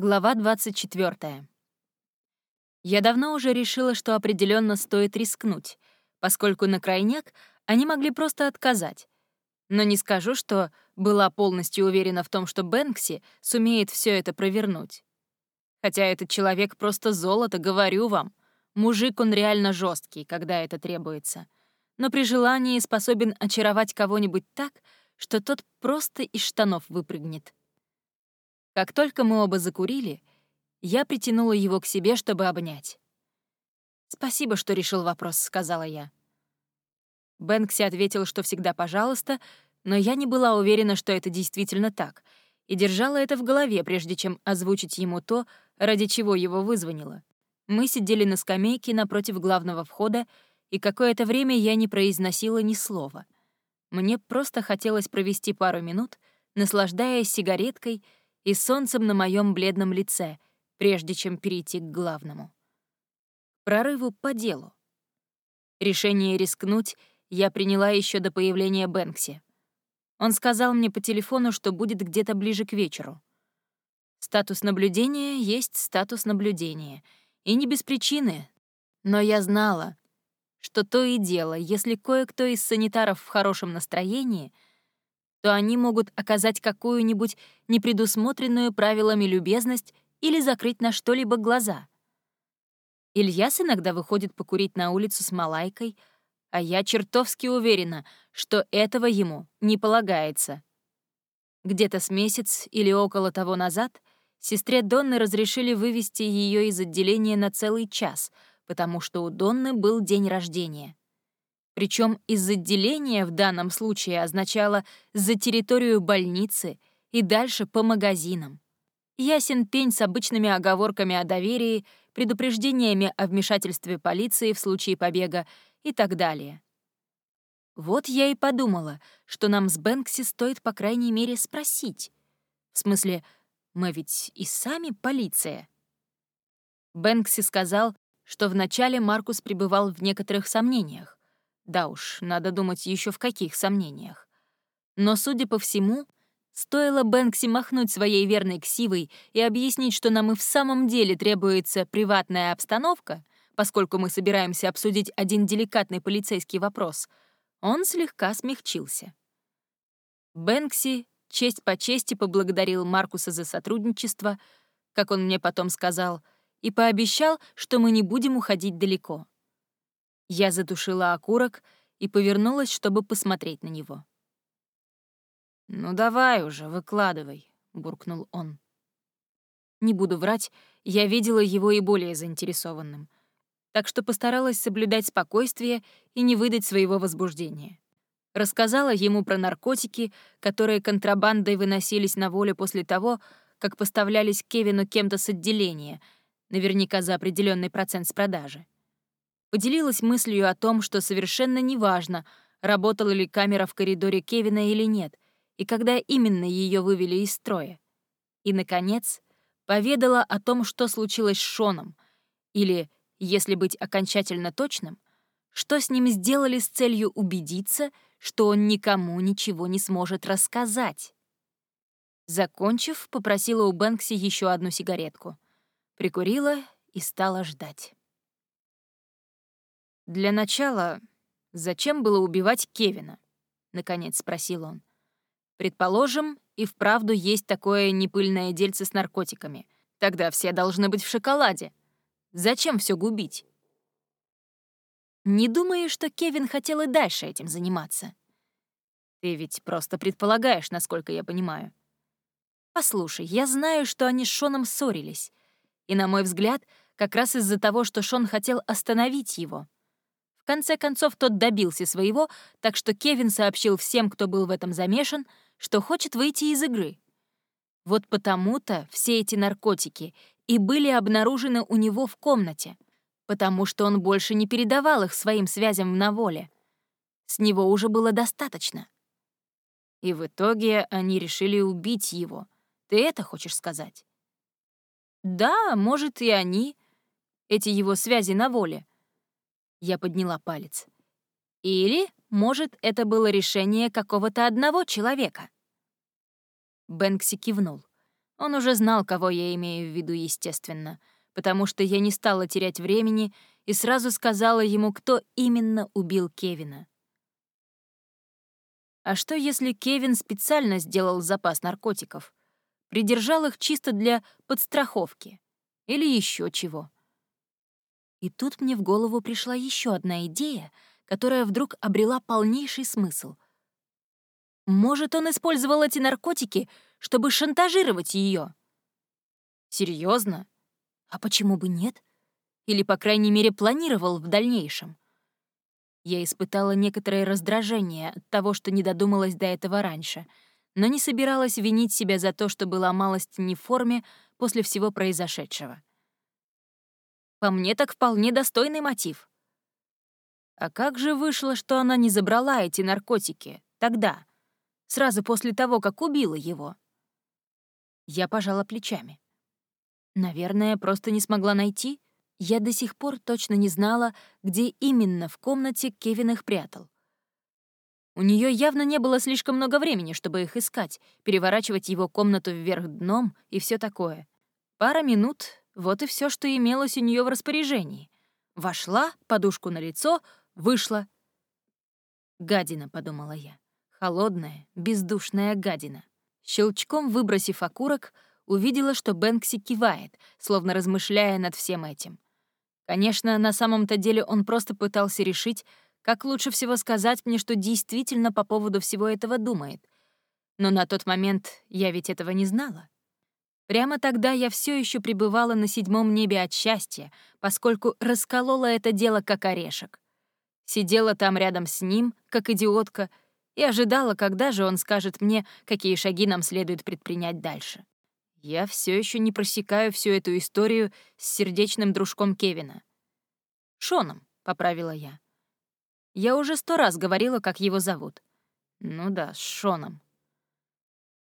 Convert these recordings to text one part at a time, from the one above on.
Глава 24. Я давно уже решила, что определенно стоит рискнуть, поскольку на крайняк они могли просто отказать. Но не скажу, что была полностью уверена в том, что Бэнкси сумеет все это провернуть. Хотя этот человек просто золото, говорю вам. Мужик он реально жесткий, когда это требуется. Но при желании способен очаровать кого-нибудь так, что тот просто из штанов выпрыгнет. Как только мы оба закурили, я притянула его к себе, чтобы обнять. «Спасибо, что решил вопрос», — сказала я. Бэнкси ответил, что всегда «пожалуйста», но я не была уверена, что это действительно так, и держала это в голове, прежде чем озвучить ему то, ради чего его вызвонила. Мы сидели на скамейке напротив главного входа, и какое-то время я не произносила ни слова. Мне просто хотелось провести пару минут, наслаждаясь сигареткой — и солнцем на моем бледном лице, прежде чем перейти к главному. Прорыву по делу. Решение рискнуть я приняла еще до появления Бэнкси. Он сказал мне по телефону, что будет где-то ближе к вечеру. Статус наблюдения есть статус наблюдения, и не без причины. Но я знала, что то и дело, если кое-кто из санитаров в хорошем настроении — то они могут оказать какую-нибудь непредусмотренную правилами любезность или закрыть на что-либо глаза. Ильяс иногда выходит покурить на улицу с Малайкой, а я чертовски уверена, что этого ему не полагается. Где-то с месяц или около того назад сестре Донны разрешили вывести ее из отделения на целый час, потому что у Донны был день рождения. Причем из отделения в данном случае означало за территорию больницы и дальше по магазинам. Ясен пень с обычными оговорками о доверии, предупреждениями о вмешательстве полиции в случае побега и так далее. Вот я и подумала, что нам с Бэнкси стоит по крайней мере спросить. В смысле, мы ведь и сами полиция. Бэнкси сказал, что вначале Маркус пребывал в некоторых сомнениях. Да уж, надо думать еще в каких сомнениях. Но, судя по всему, стоило Бэнкси махнуть своей верной ксивой и объяснить, что нам и в самом деле требуется приватная обстановка, поскольку мы собираемся обсудить один деликатный полицейский вопрос, он слегка смягчился. Бэнкси честь по чести поблагодарил Маркуса за сотрудничество, как он мне потом сказал, и пообещал, что мы не будем уходить далеко. Я затушила окурок и повернулась, чтобы посмотреть на него. «Ну давай уже, выкладывай», — буркнул он. Не буду врать, я видела его и более заинтересованным, так что постаралась соблюдать спокойствие и не выдать своего возбуждения. Рассказала ему про наркотики, которые контрабандой выносились на волю после того, как поставлялись Кевину кем-то с отделения, наверняка за определенный процент с продажи. Поделилась мыслью о том, что совершенно неважно, работала ли камера в коридоре Кевина или нет, и когда именно ее вывели из строя. И, наконец, поведала о том, что случилось с Шоном, или, если быть окончательно точным, что с ним сделали с целью убедиться, что он никому ничего не сможет рассказать. Закончив, попросила у Бэнкси еще одну сигаретку. Прикурила и стала ждать. «Для начала, зачем было убивать Кевина?» — наконец спросил он. «Предположим, и вправду есть такое непыльное дельце с наркотиками. Тогда все должны быть в шоколаде. Зачем все губить?» «Не думаю, что Кевин хотел и дальше этим заниматься?» «Ты ведь просто предполагаешь, насколько я понимаю». «Послушай, я знаю, что они с Шоном ссорились. И, на мой взгляд, как раз из-за того, что Шон хотел остановить его конце концов, тот добился своего, так что Кевин сообщил всем, кто был в этом замешан, что хочет выйти из игры. Вот потому-то все эти наркотики и были обнаружены у него в комнате, потому что он больше не передавал их своим связям в наволе. С него уже было достаточно. И в итоге они решили убить его. Ты это хочешь сказать? Да, может, и они, эти его связи на воле. Я подняла палец. Или, может, это было решение какого-то одного человека. Бэнкси кивнул. Он уже знал, кого я имею в виду, естественно, потому что я не стала терять времени и сразу сказала ему, кто именно убил Кевина. А что, если Кевин специально сделал запас наркотиков? Придержал их чисто для подстраховки? Или еще чего? И тут мне в голову пришла еще одна идея, которая вдруг обрела полнейший смысл. Может, он использовал эти наркотики, чтобы шантажировать ее? Серьезно? А почему бы нет? Или, по крайней мере, планировал в дальнейшем? Я испытала некоторое раздражение от того, что не додумалась до этого раньше, но не собиралась винить себя за то, что была малость не в форме после всего произошедшего. По мне так вполне достойный мотив. А как же вышло, что она не забрала эти наркотики тогда, сразу после того, как убила его? Я пожала плечами. Наверное, просто не смогла найти. Я до сих пор точно не знала, где именно в комнате Кевин их прятал. У нее явно не было слишком много времени, чтобы их искать, переворачивать его комнату вверх дном и все такое. Пара минут — вот и все, что имелось у нее в распоряжении. Вошла, подушку на лицо, вышла. «Гадина», — подумала я. Холодная, бездушная гадина. Щелчком выбросив окурок, увидела, что Бэнкси кивает, словно размышляя над всем этим. Конечно, на самом-то деле он просто пытался решить, как лучше всего сказать мне, что действительно по поводу всего этого думает. Но на тот момент я ведь этого не знала. Прямо тогда я все еще пребывала на седьмом небе от счастья, поскольку расколола это дело как орешек. Сидела там рядом с ним, как идиотка, и ожидала, когда же он скажет мне, какие шаги нам следует предпринять дальше. Я все еще не просекаю всю эту историю с сердечным дружком Кевина. «Шоном», — поправила я. Я уже сто раз говорила, как его зовут. Ну да, с Шоном.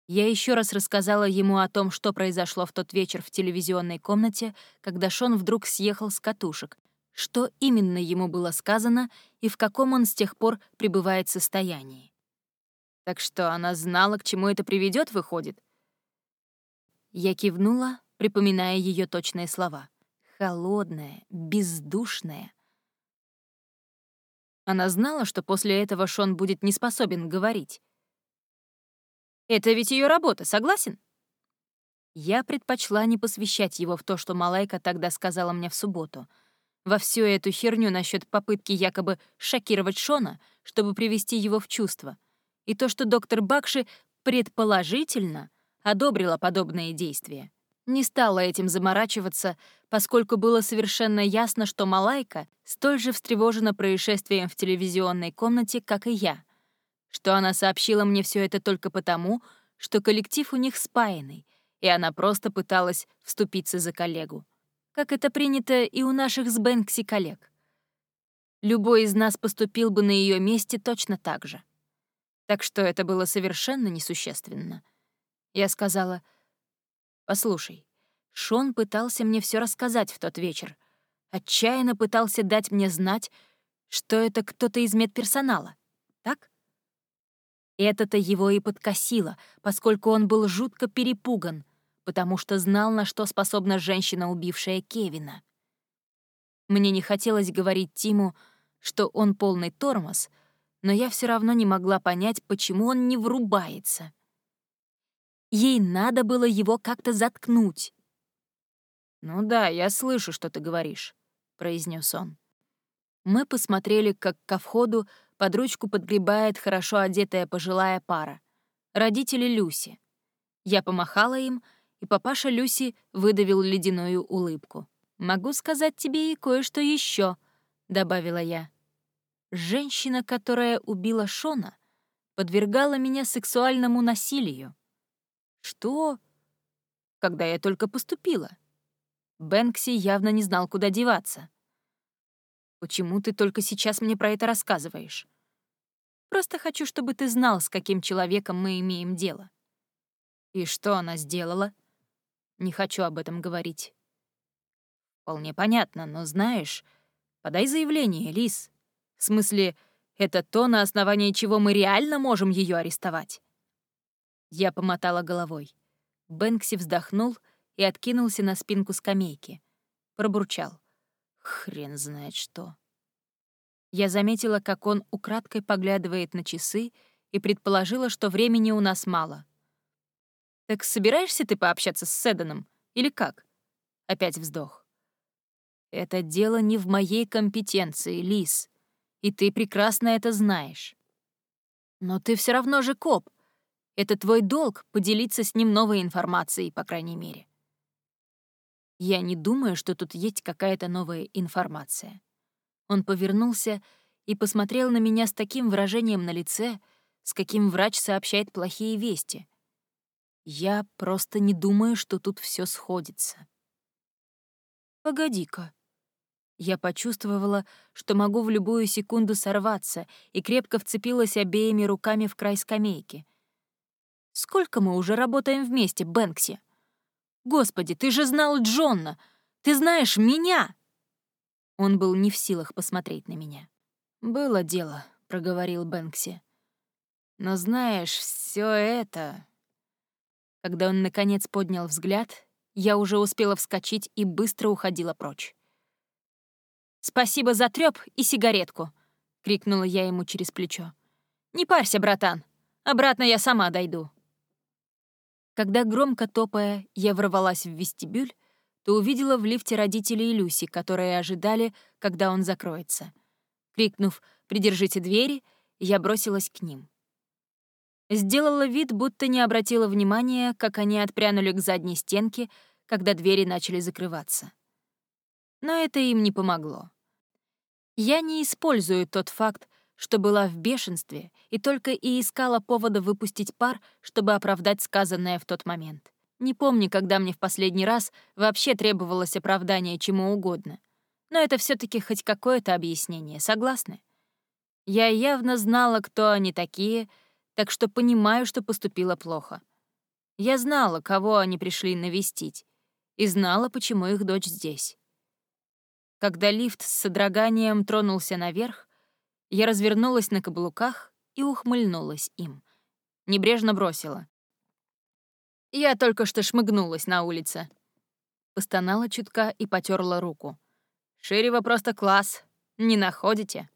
Я еще раз рассказала ему о том, что произошло в тот вечер в телевизионной комнате, когда Шон вдруг съехал с катушек, что именно ему было сказано и в каком он с тех пор пребывает состоянии. Так что она знала, к чему это приведет, выходит. Я кивнула, припоминая ее точные слова. Холодная, бездушная. Она знала, что после этого Шон будет не способен говорить. Это ведь ее работа, согласен? Я предпочла не посвящать его в то, что Малайка тогда сказала мне в субботу. Во всю эту херню насчет попытки якобы шокировать Шона, чтобы привести его в чувство. И то, что доктор Бакши предположительно одобрила подобные действия. Не стала этим заморачиваться, поскольку было совершенно ясно, что Малайка столь же встревожена происшествием в телевизионной комнате, как и я что она сообщила мне все это только потому, что коллектив у них спаянный, и она просто пыталась вступиться за коллегу. Как это принято и у наших с Бэнкси коллег. Любой из нас поступил бы на ее месте точно так же. Так что это было совершенно несущественно. Я сказала, «Послушай, Шон пытался мне все рассказать в тот вечер. Отчаянно пытался дать мне знать, что это кто-то из медперсонала. Так?» Это-то его и подкосило, поскольку он был жутко перепуган, потому что знал, на что способна женщина, убившая Кевина. Мне не хотелось говорить Тиму, что он полный тормоз, но я все равно не могла понять, почему он не врубается. Ей надо было его как-то заткнуть. «Ну да, я слышу, что ты говоришь», — произнес он. Мы посмотрели, как ко входу под ручку подгребает хорошо одетая пожилая пара. Родители Люси. Я помахала им, и папаша Люси выдавил ледяную улыбку. «Могу сказать тебе и кое-что еще», — добавила я. «Женщина, которая убила Шона, подвергала меня сексуальному насилию». «Что?» «Когда я только поступила». Бэнкси явно не знал, куда деваться. Почему ты только сейчас мне про это рассказываешь? Просто хочу, чтобы ты знал, с каким человеком мы имеем дело. И что она сделала? Не хочу об этом говорить. Вполне понятно, но знаешь, подай заявление, Лис. В смысле, это то, на основании чего мы реально можем ее арестовать. Я помотала головой. Бэнкси вздохнул и откинулся на спинку скамейки. Пробурчал. Хрен знает что. Я заметила, как он украдкой поглядывает на часы и предположила, что времени у нас мало. «Так собираешься ты пообщаться с Седаном? Или как?» Опять вздох. «Это дело не в моей компетенции, Лис, и ты прекрасно это знаешь. Но ты все равно же коп. Это твой долг — поделиться с ним новой информацией, по крайней мере. Я не думаю, что тут есть какая-то новая информация. Он повернулся и посмотрел на меня с таким выражением на лице, с каким врач сообщает плохие вести. Я просто не думаю, что тут все сходится. Погоди-ка. Я почувствовала, что могу в любую секунду сорваться, и крепко вцепилась обеими руками в край скамейки. Сколько мы уже работаем вместе, Бэнкси? Господи, ты же знал Джонна! Ты знаешь меня!» Он был не в силах посмотреть на меня. «Было дело», — проговорил Бэнкси. «Но знаешь, все это...» Когда он, наконец, поднял взгляд, я уже успела вскочить и быстро уходила прочь. «Спасибо за трёп и сигаретку», — крикнула я ему через плечо. «Не парься, братан. Обратно я сама дойду». Когда, громко топая, я ворвалась в вестибюль, то увидела в лифте родителей Люси, которые ожидали, когда он закроется. Крикнув «Придержите двери», я бросилась к ним. Сделала вид, будто не обратила внимания, как они отпрянули к задней стенке, когда двери начали закрываться. Но это им не помогло. Я не использую тот факт, что была в бешенстве и только и искала повода выпустить пар, чтобы оправдать сказанное в тот момент. Не помню, когда мне в последний раз вообще требовалось оправдание чему угодно. Но это все таки хоть какое-то объяснение, согласны? Я явно знала, кто они такие, так что понимаю, что поступила плохо. Я знала, кого они пришли навестить, и знала, почему их дочь здесь. Когда лифт с содроганием тронулся наверх, я развернулась на каблуках и ухмыльнулась им. Небрежно бросила. «Я только что шмыгнулась на улице». Постонала чутка и потерла руку. «Ширева просто класс. Не находите?»